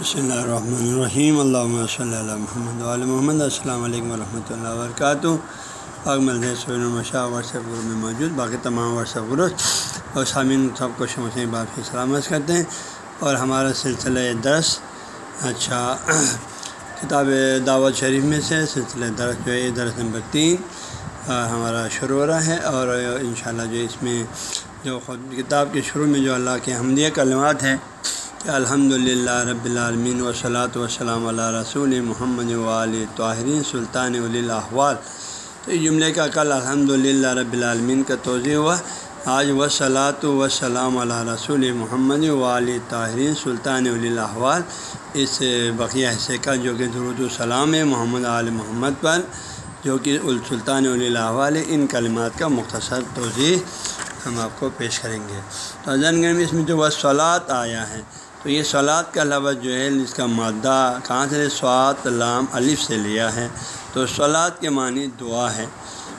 بسم اللہ الرحمن الرحیم۔ اللہ صلی اللہ محمد علیہ محمد۔ السلام علیکم ورحمۃ اللہ وبرکاتہ۔ پاک ملد سوین واٹس ایپ گروپ میں موجود، باقی تمام واٹس ایپ گروپ۔ اور سامعین، سب کو شمسی بات کی سلامت کرتے ہیں۔ اور ہمارا سلسلہ درس اچھا کتاب دعوت شریف میں سے سلسلہ درس جو ہے درس نمبر تین ہمارا شروع ہو رہا ہے۔ اور انشاءاللہ جو اس میں جو خود کتاب کے شروع میں جو اللہ کے حمدیہ کلمات ہیں الحمد للہ رب العالمین وصلاۃ وسلام علیہ رسول محمد ولی طاہرین سلطان الاحوال۔ تو اس جملے کا کل الحمد للہ رب العالمین کا توضیع ہوا۔ آج وصلاۃ وسلام علیہ رسول محمد ولی طاہرین سلطان الاحوال۔ اس بقیہ حصے کا جو کہ درود السلام ہے محمد علیہ محمد پر، جو کہ السلطان الاحوال ان کلمات کا مختصر توضیع ہم آپ کو پیش کریں گے۔ تو زن میں اس میں جو وصلاۃ آیا ہے تو یہ سولاد کا لفظ جو ہے اس کا مادہ کہاں سے سوات لام الف سے لیا ہے۔ تو سولاد کے معنی دعا ہے۔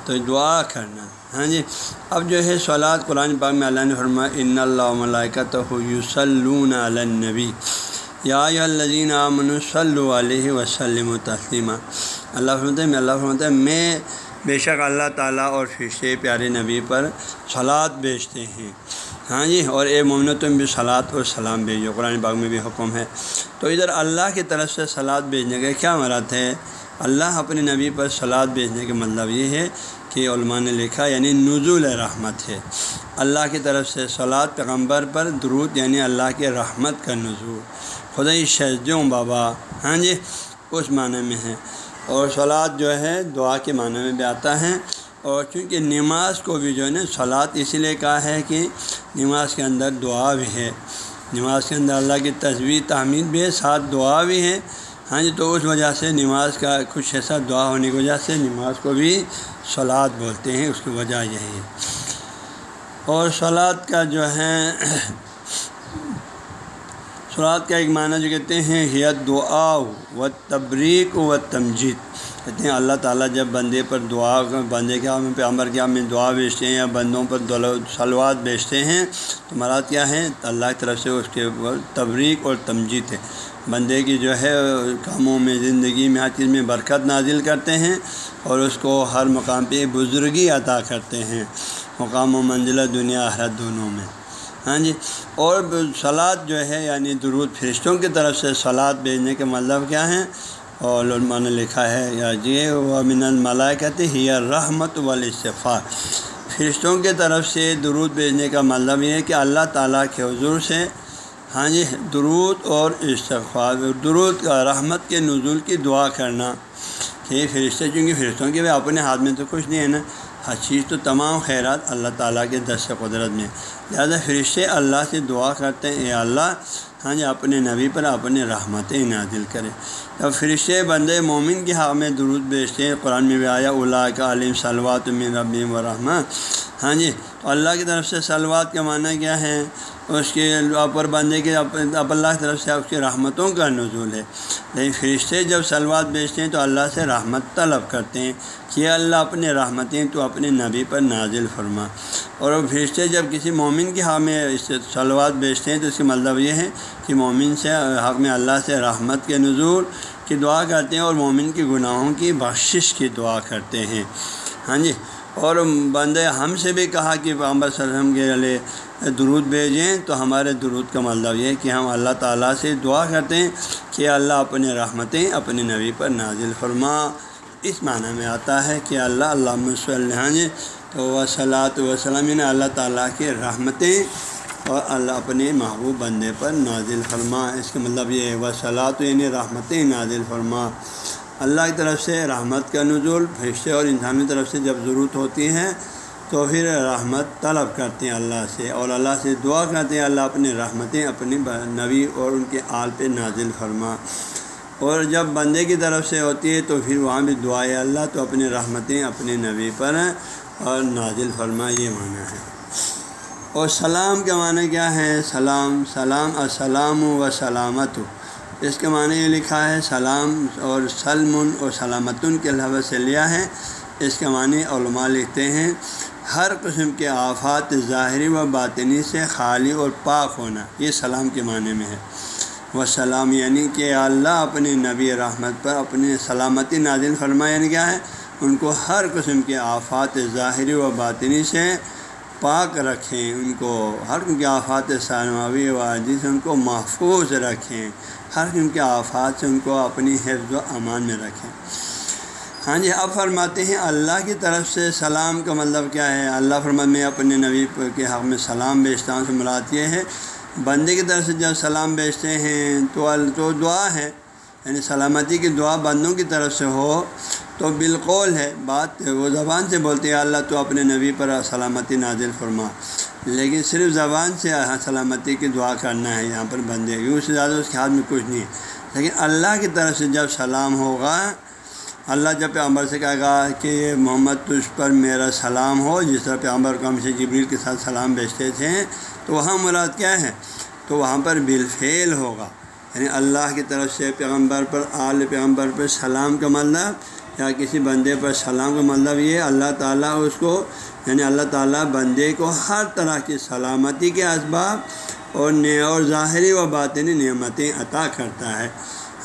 تو دعا کرنا۔ ہاں جی۔ اب جو ہے سولاد قرآن پاک میں اللہ نے فرما ان اللہ ملائکت یوسلون النبی یا الذین آمن صلی علیہ وسلم و تسلیمہ اللہ فرمتے میں اللہ فرمتے میں بے شک اللہ تعالیٰ اور فرشتے پیارے نبی پر سلاد بیچتے ہیں۔ ہاں جی اور اے مومن تم بھی سلاد اور سلام بھیجو۔ قرآن باغ میں بھی حکم ہے۔ تو ادھر اللہ کی طرف سے سلاد بھیجنے کا کیا مراد ہے اللہ اپنے نبی پر سلاد بھیجنے کا مطلب یہ ہے کہ علماء نے لکھا یعنی نزول رحمت ہے۔ اللہ کی طرف سے سلاد پیغمبر پر درود یعنی اللہ کے رحمت کا نزول۔ خدا شہزوں بابا ہاں جی اس معنی میں ہے۔ اور سلاد جو ہے، دعا کے معنی میں بھی آتا ہے۔ اور چونکہ نماز کو بھی جو ہے نا سلاد اسی لیے کہا ہے کہ نماز کے اندر دعا بھی ہے۔ نماز کے اندر اللہ کی تصویر تعمیر بھی ہے، ساتھ دعا بھی ہے۔ ہاں جی تو اس وجہ سے نماز کا کچھ ایسا دعا ہونے کی وجہ سے نماز کو بھی سلاد بولتے ہیں، اس کی وجہ یہی ہے۔ اور سلاد کا جو ہے سلاد کا ایک معنی جو کہتے ہیں ہیت دعا و تبریک و تمجید کہتے ہیں اللہ تعالیٰ جب بندے پر دعا بندے کے ہم پہ عمر کے میں دعا بیچتے ہیں یا بندوں پر سلوات بیچتے ہیں، تو مراد کیا ہے؟ اللہ کی طرف سے اس کے تبریک اور تمجید ہے۔ بندے کی جو ہے، کاموں میں، زندگی میں، ہر چیز میں برکت نازل کرتے ہیں اور اس کو ہر مقام پہ بزرگی عطا کرتے ہیں۔ مقام و منزلہ دنیا حرت دونوں میں۔ ہاں جی؟ اور سلاد جو ہے یعنی درود فرشتوں کی طرف سے سلاد بھیجنے کے مطلب کیا ہیں؟ اور علماء نے لکھا ہے، یا جی و من الملائے کہتے ہی رحمت والاستفاع فرشتوں کے طرف سے درود بھیجنے کا مطلب یہ ہے کہ اللہ تعالیٰ کے حضور سے ہاں جی درود اور استفاع درود کا رحمت کے نزول کی دعا کرنا۔ کہ فرشتے، چونکہ فرشتوں کے بھی اپنے ہاتھ میں تو کچھ نہیں ہے نا۔ ہر چیز تو تمام خیرات اللہ تعالیٰ کے دس قدرت میں۔ لہٰذا فرشتے اللہ سے دعا کرتے ہیں، اے اللہ ہاں جی اپنے نبی پر اپنے رحمتیں نازل کرے جب فرشتے بند مومن کے ہاں میں درود بیچتے ہیں۔ قرآن میں بھی آیا اللہ کا علم سلوات من ربی و رحمت ہاں جی تو اللہ کی طرف سے سلوات کا معنی کیا ہے؟ اس کے اوپر بندے کے اب اللہ کی طرف سے اس کی رحمتوں کا نزول ہے۔ لیکن فرشتے جب سلوات بیچتے ہیں تو اللہ سے رحمت طلب کرتے ہیں کہ اللہ اپنے رحمتیں تو اپنے نبی پر نازل فرما۔ اور وہ فرشتے جب کسی مومن مومن کے حق میں سلوات بیچتے ہیں تو اس کا مطلب یہ ہے کہ مومن سے حق میں اللہ سے رحمت کے نزول کی دعا کرتے ہیں اور مومن کی گناہوں کی بخشش کی دعا کرتے ہیں۔ ہاں جی؟ اور بندے ہم سے بھی کہا کہ صلی وسلم کے لیے درود بھیجیں تو ہمارے درود کا مطلب یہ ہے کہ ہم اللہ تعالیٰ سے دعا کرتے ہیں کہ اللہ اپنے رحمتیں اپنے نبی پر نازل فرما۔ اس معنی میں آتا ہے کہ اللہ علامہ صلی تو وہ وسلم اللہ تعالیٰ کی رحمتیں اور اللہ اپنے محبوب بندے پر نازل فرما۔ اس کا مطلب یہ ہے وہ یعنی رحمتیں نازل فرما۔ اللہ کی طرف سے رحمت کا نزول فرشتے اور انسانی طرف سے جب ضرورت ہوتی ہے تو پھر رحمت طلب کرتے ہیں اللہ سے اور اللہ سے دعا کرتے ہیں۔ اللہ اپنی رحمتیں اپنی نبی اور ان کے آل پہ نازل فرما۔ اور جب بندے کی طرف سے ہوتی ہے تو پھر وہاں بھی دعائے اللہ تو اپنی رحمتیں اپنے نبی پر اور نازل فرما یہ معنی ہے۔ اور سلام کے معنی کیا ہے؟ سلام سلام، السلام و سلامت۔ اس کے معنی یہ لکھا ہے، سلام اور سلم اور سلامتن کے لفظ سے لیا ہے۔ اس کے معنی علماء لکھتے ہیں، ہر قسم کے آفات ظاہری و باطنی سے خالی اور پاک ہونا۔ یہ سلام کے معنی میں ہے۔ و سلام یعنی کہ اللہ اپنے نبی رحمت پر اپنی سلامتی نازل فرما یعنی کیا ہے؟ ان کو ہر قسم کے آفات ظاہری و باطنی سے پاک رکھیں، ان کو ہر قسم کے آفات ثانوی و عادی سے ان کو محفوظ رکھیں، ہر قسم کے آفات سے ان کو اپنی حفظ و امان میں رکھیں۔ ہاں جی اب فرماتے ہیں اللہ کی طرف سے سلام کا مطلب کیا ہے؟ اللہ فرما میں اپنے نبی کے حق میں سلام بیچتا ہوں سے مراد یہ ہے، بندے کی طرف سے جب سلام بیچتے ہیں تو تو دعا ہے یعنی سلامتی کی دعا بندوں کی طرف سے ہو تو بالقول ہے، بات وہ زبان سے بولتے ہیں، اللہ تو اپنے نبی پر سلامتی نازل فرما۔ لیکن صرف زبان سے سلامتی کی دعا کرنا ہے، یہاں پر بندے یوں سے زیادہ اس کے ہاتھ میں کچھ نہیں ہے۔ لیکن اللہ کی طرف سے جب سلام ہوگا، اللہ جب پیغمبر سے کہے گا کہ محمد تجھ پر میرا سلام ہو، جس طرح پیغمبر کو ہم سے جبریل کے ساتھ سلام بیچتے تھے، تو وہاں مراد کیا ہے؟ تو وہاں پر بالفعل ہوگا۔ یعنی اللہ کی طرف سے پیغمبر پر، آل پیغمبر پر سلام کا مطلب یا کسی بندے پر سلام کا مطلب یہ اللہ تعالیٰ اس کو یعنی اللہ تعالیٰ بندے کو ہر طرح کی سلامتی کے اسباب اور اور ظاہری و باطنی نعمتیں عطا کرتا ہے۔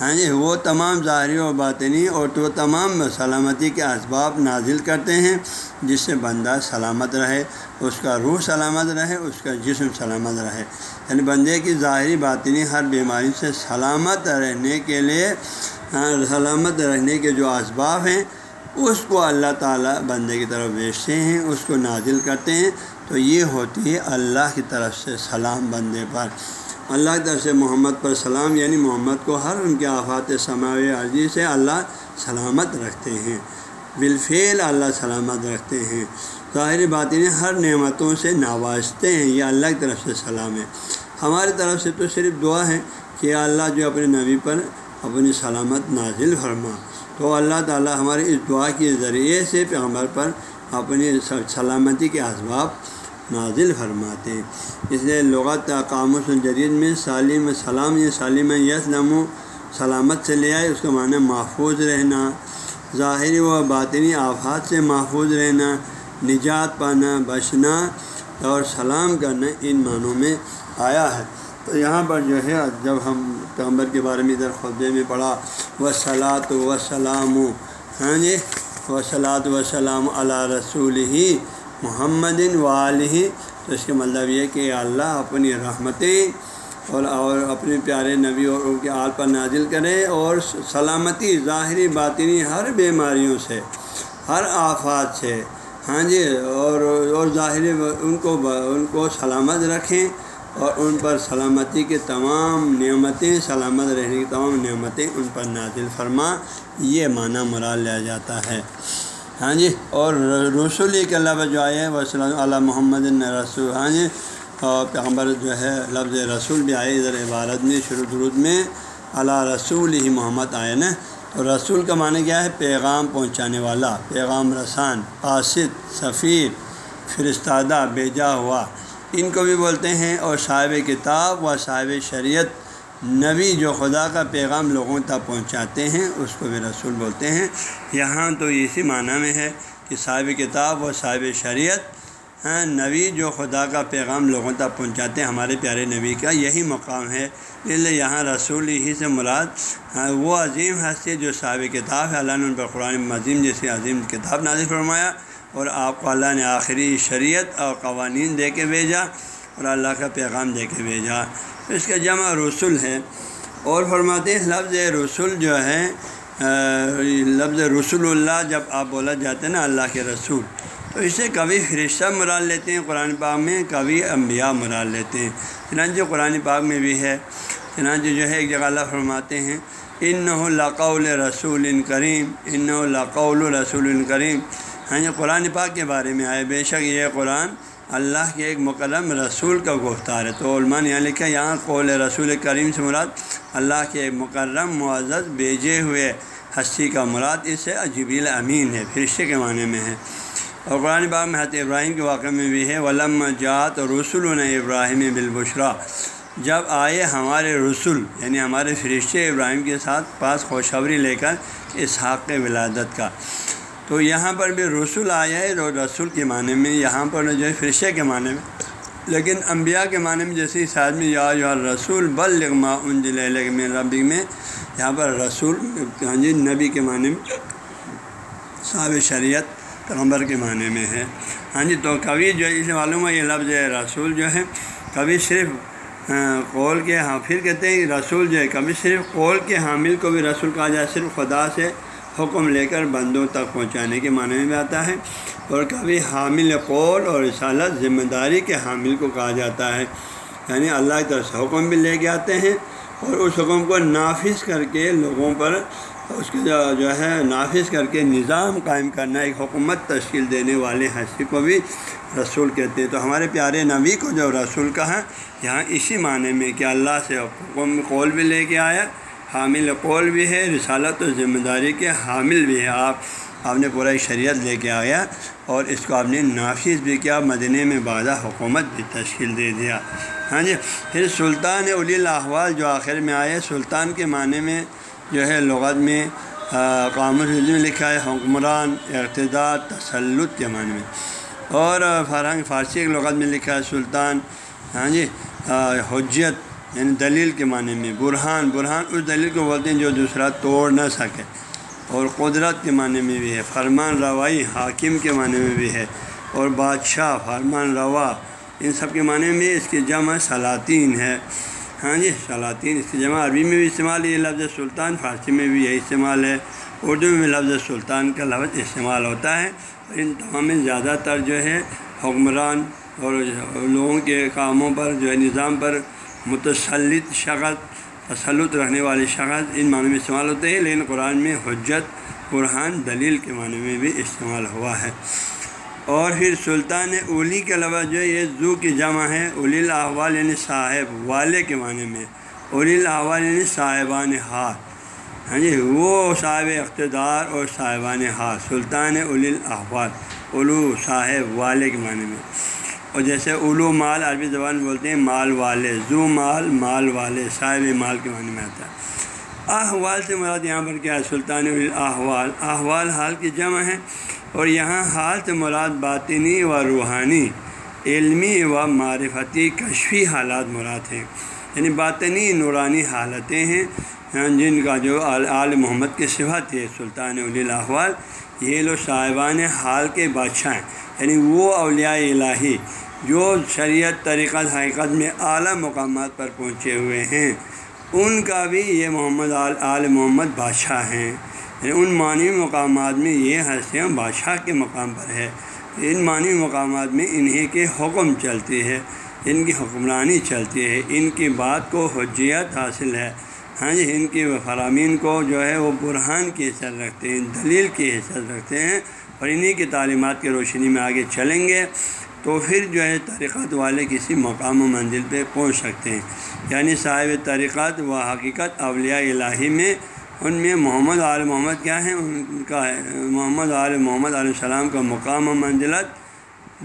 ہاں جی وہ تمام ظاہری و باطنی اور تو تمام سلامتی کے اسباب نازل کرتے ہیں، جس سے بندہ سلامت رہے، اس کا روح سلامت رہے، اس کا جسم سلامت رہے۔ یعنی بندے کی ظاہری باطنی ہر بیماری سے سلامت رہنے کے لیے ہاں، سلامت رہنے کے جو اسباب ہیں، اس کو اللہ تعالیٰ بندے کی طرف بیچتے ہیں، اس کو نازل کرتے ہیں۔ تو یہ ہوتی ہے اللہ کی طرف سے سلام بندے پر۔ اللہ کی طرف سے محمد پر سلام یعنی محمد کو ہر ان کے آفات سماوی عرضی سے اللہ سلامت رکھتے ہیں۔ بالفعل اللہ سلامت رکھتے ہیں۔ ظاہر باطنی ہر نعمتوں سے نوازتے ہیں، یہ اللہ کی طرف سے سلام ہے۔ ہماری طرف سے تو صرف دعا ہے کہ اللہ جو اپنے نبی پر اپنی سلامت نازل فرما۔ تو اللہ تعالیٰ ہمارے اس دعا کے ذریعے سے پیغمبر پر اپنی سلامتی کے اسباب نازل فرماتے ہیں۔ اس لیے لغت قاموس الجدید میں سالم سلام یا سالم یسلم و سلامت سے لے آئے، اس کا معنی محفوظ رہنا۔ ظاہری و باطنی آفات سے محفوظ رہنا، نجات پانا بچنا اور سلام کرنا ان معنوں میں آیا ہے۔ تو یہاں پر جو ہے، جب ہم پیغمبر کے بارے میں ادھر خطبے میں پڑھا و سلاۃ و سلام ہاں جی و سلاۃ و سلام علیہ رسول ہی محمد والی تو اس کے مطلب یہ کہ اللہ اپنی رحمتیں اور اور اپنے پیارے نبی اور ان کے آل پر نازل کرے اور سلامتی، ظاہری، باطنی، ہر بیماریوں سے، ہر آفات سے ہاں جی اور اور ظاہری، ان کو ان کو سلامت رکھیں۔ اور ان پر سلامتی کے تمام نعمتیں، سلامت رہنے کی تمام نعمتیں ان پر نازل فرما، یہ معنی مراد لیا جاتا ہے۔ ہاں جی اور رسول کے اللہ جو آئے وہ صلی محمد رسول ہاں جی اور پیغمبر جو ہے، لفظ رسول بھی آئے ادھر عبارت میں، شروع درود میں اللہ رسول ہی محمد آئے نا۔ تو رسول کا معنی کیا ہے؟ پیغام پہنچانے والا، پیغام رسان، قاصد، سفیر، فرستادہ بیجا ہوا۔ ان کو بھی بولتے ہیں، اور صاحب کتاب و صاحب شریعت نبی جو خدا کا پیغام لوگوں تک پہنچاتے ہیں، اس کو بھی رسول بولتے ہیں۔ یہاں تو اسی معنی میں ہے کہ صاحب کتاب و صاحب شریعت ہاں، نبی جو خدا کا پیغام لوگوں تک پہنچاتے ہیں، ہمارے پیارے نبی کا یہی مقام ہے۔ اس لیے یہاں رسول ہی سے مراد ہاں، وہ عظیم ہستی جو صاحب کتاب ہے، اللہ نے ان پر قرآن عظیم جیسی عظیم کتاب نازل فرمایا۔ اور آپ کو اللہ نے آخری شریعت اور قوانین دے کے بھیجا اور اللہ کا پیغام دے کے بھیجا۔ اس کا جمع رسول ہے اور فرماتے ہیں، لفظ رسول جو ہے لفظ رسول اللہ جب آپ بولا جاتے ہیں نا اللہ کے رسول، تو اسے کبھی فرشتہ مرال لیتے ہیں، قرآن پاک میں کبھی انبیاء مرال لیتے ہیں۔ چنانچہ قرآن پاک میں بھی ہے۔ چنانچہ جو ہے، ایک جگہ اللہ فرماتے ہیں ان لقول رسول کریم ان لقول رسول کریم۔ ہاں یہ قرآن پاک کے بارے میں آئے، بے شک یہ قرآن اللہ کے ایک مقدم رسول کا گفتار ہے۔ تو علماء نے یہاں لکھا یہاں قول رسول کریم سے مراد اللہ کے ایک مکرم معزز بیجے ہوئے ہستی کا مراد اس سے عجیبیل امین ہے، فرشتے کے معنی میں ہے۔ اور قرآن باغ میں حت ابراہیم کے واقعے میں بھی ہے، ولم جات رسول ابراہیم بالبشرا۔ جب آئے ہمارے رسول یعنی ہمارے فرشتے ابراہیم کے ساتھ، پاس خوشخبری لے کر، اسحاق ولادت کا۔ تو یہاں پر بھی رسول آیا ہے اور رسول کے معنی میں یہاں پر جو ہے فرشے کے معنی میں۔ لیکن انبیاء کے معنی میں جیسے اس آدمی یا رسول بل لغما ان میں ربی میں، یہاں پر رسول ہاں جی نبی کے معنی میں، صاحب شریعت پیغمبر کے معنی میں ہے۔ ہاں جی تو کبھی جو اس معلوم ہے یہ لفظ ہے رسول جو ہے، کبھی صرف قول کے ہاں پھر کہتے ہیں رسول جو ہے، کبھی صرف قول کے حامل کو بھی رسول کہا جائے، صرف خدا سے حکم لے کر بندوں تک پہنچانے کے معنی میں آتا ہے اور کبھی حامل قول اور رسالت ذمہ داری کے حامل کو کہا جاتا ہے۔ یعنی اللہ کی طرف سے حکم بھی لے کے آتے ہیں اور اس حکم کو نافذ کر کے لوگوں پر اس کے جو ہے نافذ کر کے نظام قائم کرنا، ایک حکومت تشکیل دینے والے حصے کو بھی رسول کہتے ہیں۔ تو ہمارے پیارے نبی کو جو رسول کہا، یہاں اسی معنی میں کہ اللہ سے حکم قول بھی لے کے آیا حامل قول بھی ہے، رسالت و ذمہ داری کے حامل بھی ہے۔ آپ آپ نے پورا شریعت لے کے آیا اور اس کو آپ نے نافذ بھی کیا مدینہ میں بادہ حکومت بھی تشکیل دے دیا۔ ہاں جی پھر سلطان الی الاحوال جو آخر میں آئے، سلطان کے معنی میں جو ہے لغت میں قامت میں لکھا ہے، حکمران، اقتدار، تسلط کے معنی میں۔ اور فرہنگ فارسی کے لغت میں لکھا ہے، سلطان۔ ہاں جی حجت یعنی دلیل کے معنی میں برہان برہان اس دلیل کو بولتے ہیں جو دوسرا توڑ نہ سکے۔ اور قدرت کے معنی میں بھی ہے، فرمان روائی حاکم کے معنی میں بھی ہے، اور بادشاہ، فرمان روا، ان سب کے معنی میں اس کی جمع سلاطین ہے۔ ہاں جی سلاطین اس کی جمع عربی میں بھی استعمال یہ لفظ سلطان، فارسی میں بھی یہی استعمال ہے۔ اردو میں لفظ سلطان کا لفظ استعمال ہوتا ہے۔ ان تمام میں زیادہ تر جو ہے حکمران اور لوگوں کے کاموں پر، جو ہے نظام پر متسلط شخص تسلط رہنے والی شخص ان معنی میں استعمال ہوتے ہیں، لیکن قرآن میں حجت قرحان دلیل کے معنی میں بھی استعمال ہوا ہے۔ اور پھر سلطان اولی کے علاوہ جو ہے یہ زو کی جمع ہے الی الاحوال یعنی صاحب، والے کے معنی میں الی الاحوال یعنی صاحبان ہاتھ ہاں جی وہ صاحب اقتدار اور صاحبان ہاتھ سلطان الی الاحوال الو صاحب والے کے معنی میں۔ اور جیسے اولو مال عربی زبان بولتے ہیں مال والے زو مال مال والے صاحب مال کے معنی میں آتا ہے۔ احوال سے مراد یہاں پر کیا ہے؟ سلطان الاحوال۔ احوال حال کی جمع ہے اور یہاں حال سے مراد باطنی و روحانی، علمی و معرفتی، کشفی حالات مراد ہیں۔ یعنی باطنی نورانی حالتیں ہیں۔ ہاں، جن کا جو آل محمد کے صفت ہے سلطان الاحوال، یہ لوگ صاحبان حال کے بادشاہ ہیں۔ یعنی وہ اولیاء الہی جو شریعت طریقت حقیقت میں اعلیٰ مقامات پر پہنچے ہوئے ہیں، ان کا بھی یہ محمد آل محمد بادشاہ ہیں۔ یعنی ان معنی مقامات میں یہ حسیاں بادشاہ کے مقام پر ہے۔ ان معنی مقامات میں انہیں کے حکم چلتی ہے، ان کی حکمرانی چلتی ہے۔ ان کی بات کو حجیت حاصل ہے۔ ہاں جی ان کی فرامین کو جو ہے وہ برہان کی حیثیت رکھتے ہیں، دلیل کی حیثیت رکھتے ہیں اور انہیں کی تعلیمات کی روشنی میں آگے چلیں گے۔ تو پھر جو ہے طریقات والے کسی مقام و منزل پہ پہنچ سکتے ہیں۔ یعنی صاحب طریقات و حقیقت اولیاء الہی میں، ان میں محمد عال محمد کیا ہے ان کا محمد عال محمد علیہ السلام کا مقام و منزلت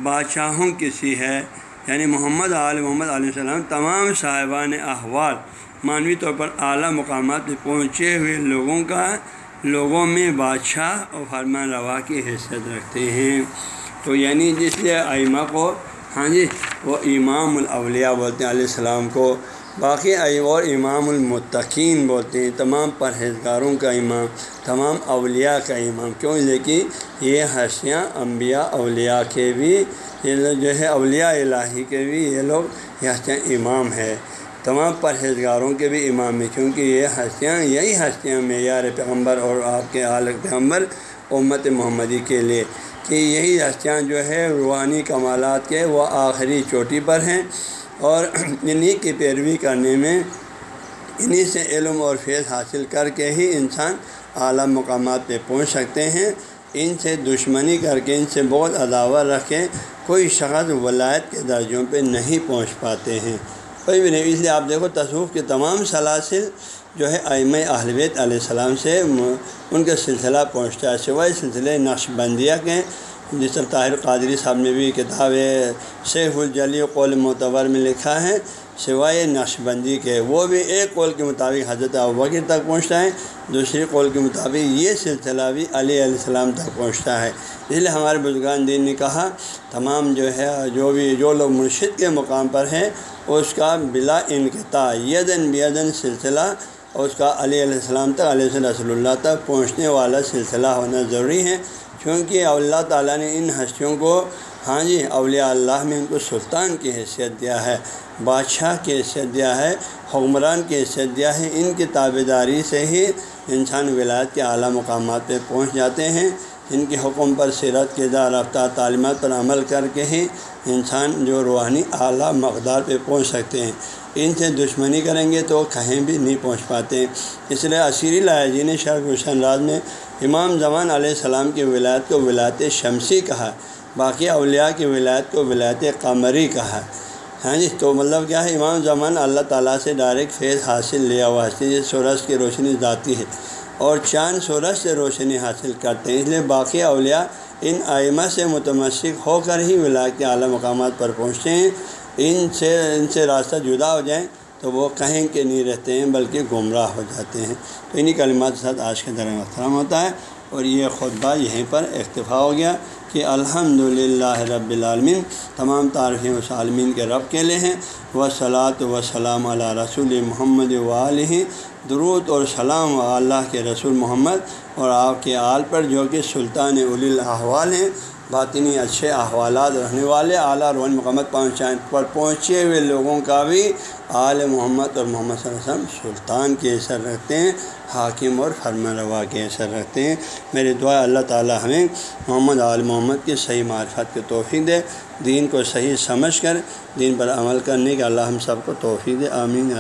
بادشاہوں کی سی ہے۔ یعنی محمد عال محمد علیہ السلام تمام صاحبان احوال معنوی طور پر اعلیٰ مقامات پہ پہنچے ہوئے لوگوں کا، لوگوں میں بادشاہ اور فرمان روا کی حیثیت رکھتے ہیں۔ تو یعنی جس لیے ائمہ کو ہاں جی وہ امام الاولیاء بولتے ہیں علیہ السلام کو، باقی اور امام المتقین بولتے ہیں، تمام پرہیزگاروں کا امام، تمام اولیاء کا امام، کیوں؟ لیکن یہ حسیاں انبیاء اولیاء کے بھی، یہ جو ہے اولیاء الہی کے بھی یہ لوگ یہ ہستیاں امام ہے تمام پرہیزگاروں کے بھی امام ہیں، کیونکہ یہ ہستیاں یہی ہستیاں معیار پیغمبر اور آپ کے عال پیغمبر امت محمدی کے لیے۔ کہ یہی ہستیاں جو ہے روحانی کمالات کے وہ آخری چوٹی پر ہیں اور انہیں کی پیروی کرنے میں انہیں سے علم اور فیض حاصل کر کے ہی انسان اعلیٰ مقامات پہ پہنچ سکتے ہیں۔ ان سے دشمنی کر کے، ان سے بہت عداوت رکھ کے کوئی شخص ولایت کے درجوں پہ نہیں پہنچ پاتے ہیں۔ کوئی بھی نہیں اس لیے آپ دیکھو تصوف کے تمام سلاسل جو ہے ایم اہلویت علیہ السلام سے ان کا سلسلہ پہنچتا ہے، سوائے سلسلے نقش بندیہ کے، جس طرح طاہر قادری صاحب نے بھی کتاب سیف الجلی قول معتبر میں لکھا ہے، سوائے نقش بندی کے، وہ بھی ایک قول کے مطابق حضرت ابکر تک پہنچتا ہے، دوسری قول کے مطابق یہ سلسلہ بھی علیہ علیہ السلام تک پہنچتا ہے۔ اس لیے ہمارے بزرگان دین نے کہا، تمام جو ہے، جو بھی، جو لوگ مرشد کے مقام پر ہیں، اس کا بلا انقطاع، یدن بیدن سلسلہ اور اس کا علیہ علیہ السلام تک، علیہ رسول اللہ تک پہنچنے والا سلسلہ ہونا ضروری ہے کیونکہ اللہ تعالیٰ نے ان ہستیوں کو ہاں جی اولیاء اللہ میں ان کو سلطان کی حیثیت دیا ہے، بادشاہ کی حیثیت دیا ہے، حکمران کی حیثیت دیا ہے، ان کی تابے داری سے ہی انسان ولایت کے اعلیٰ مقامات پہ پہنچ جاتے ہیں۔ ان کے حکم پر سیرت کے دار رفتہ تعلیمات پر عمل کر کے ہی انسان جو روحانی اعلیٰ مقدار پہ پہنچ سکتے ہیں۔ ان سے دشمنی کریں گے تو کہیں بھی نہیں پہنچ پاتے۔ اس لیے عصیری لایا جی نے شرف حسین راز میں امام زمان علیہ السلام کی ولایت کو ولایت شمسی کہا، باقی اولیاء کی ولایت کو ولایت قمری کہا۔ ہاں جی تو مطلب کیا ہے؟ امام زمان اللہ تعالیٰ سے ڈائریکٹ فیض حاصل لیا ہوا ہے سورج کی روشنی ذاتی ہے۔ اور چاند سورج سے روشنی حاصل کرتے ہیں، اس لیے باقی اولیاء ان آئمہ سے متمسک ہو کر ہی ولایت کے اعلیٰ مقامات پر پہنچتے ہیں۔ ان سے ان سے راستہ جدا ہو جائیں تو وہ کہیں کہ نہیں رہتے ہیں بلکہ گمراہ ہو جاتے ہیں۔ تو انہیں کلمات کے ساتھ آج کا درم احترام ہوتا ہے۔ اور یہ خطبہ یہیں پر اکتفا ہو گیا کہ الحمد للہ رب العالمین، تمام تعریفیں اس عالمین کے رب کے لیے ہیں و صلاۃ و سلام علیہ رسول محمد علیہ درود اور سلام و اللہ کے رسول محمد اور آپ کے آل پر جو کہ سلطان الاحوال ہیں۔ باطنی اچھے احوالات رہنے والے اعلیٰ روحانی مقامت پہنچائیں، پر پہنچے ہوئے لوگوں کا بھی آل محمد اور محمد صلی اللہ علیہ وسلم سلطان کے اثر رکھتے ہیں، حاکم اور فرما روا کے اثر رکھتے ہیں۔ میری دعا اللہ تعالیٰ ہمیں محمد، آل محمد کی صحیح معرفت کے توفیق دے۔ دین کو صحیح سمجھ کر، دین پر عمل کرنے کے اللہ ہم سب کو توفیق دے، آمین۔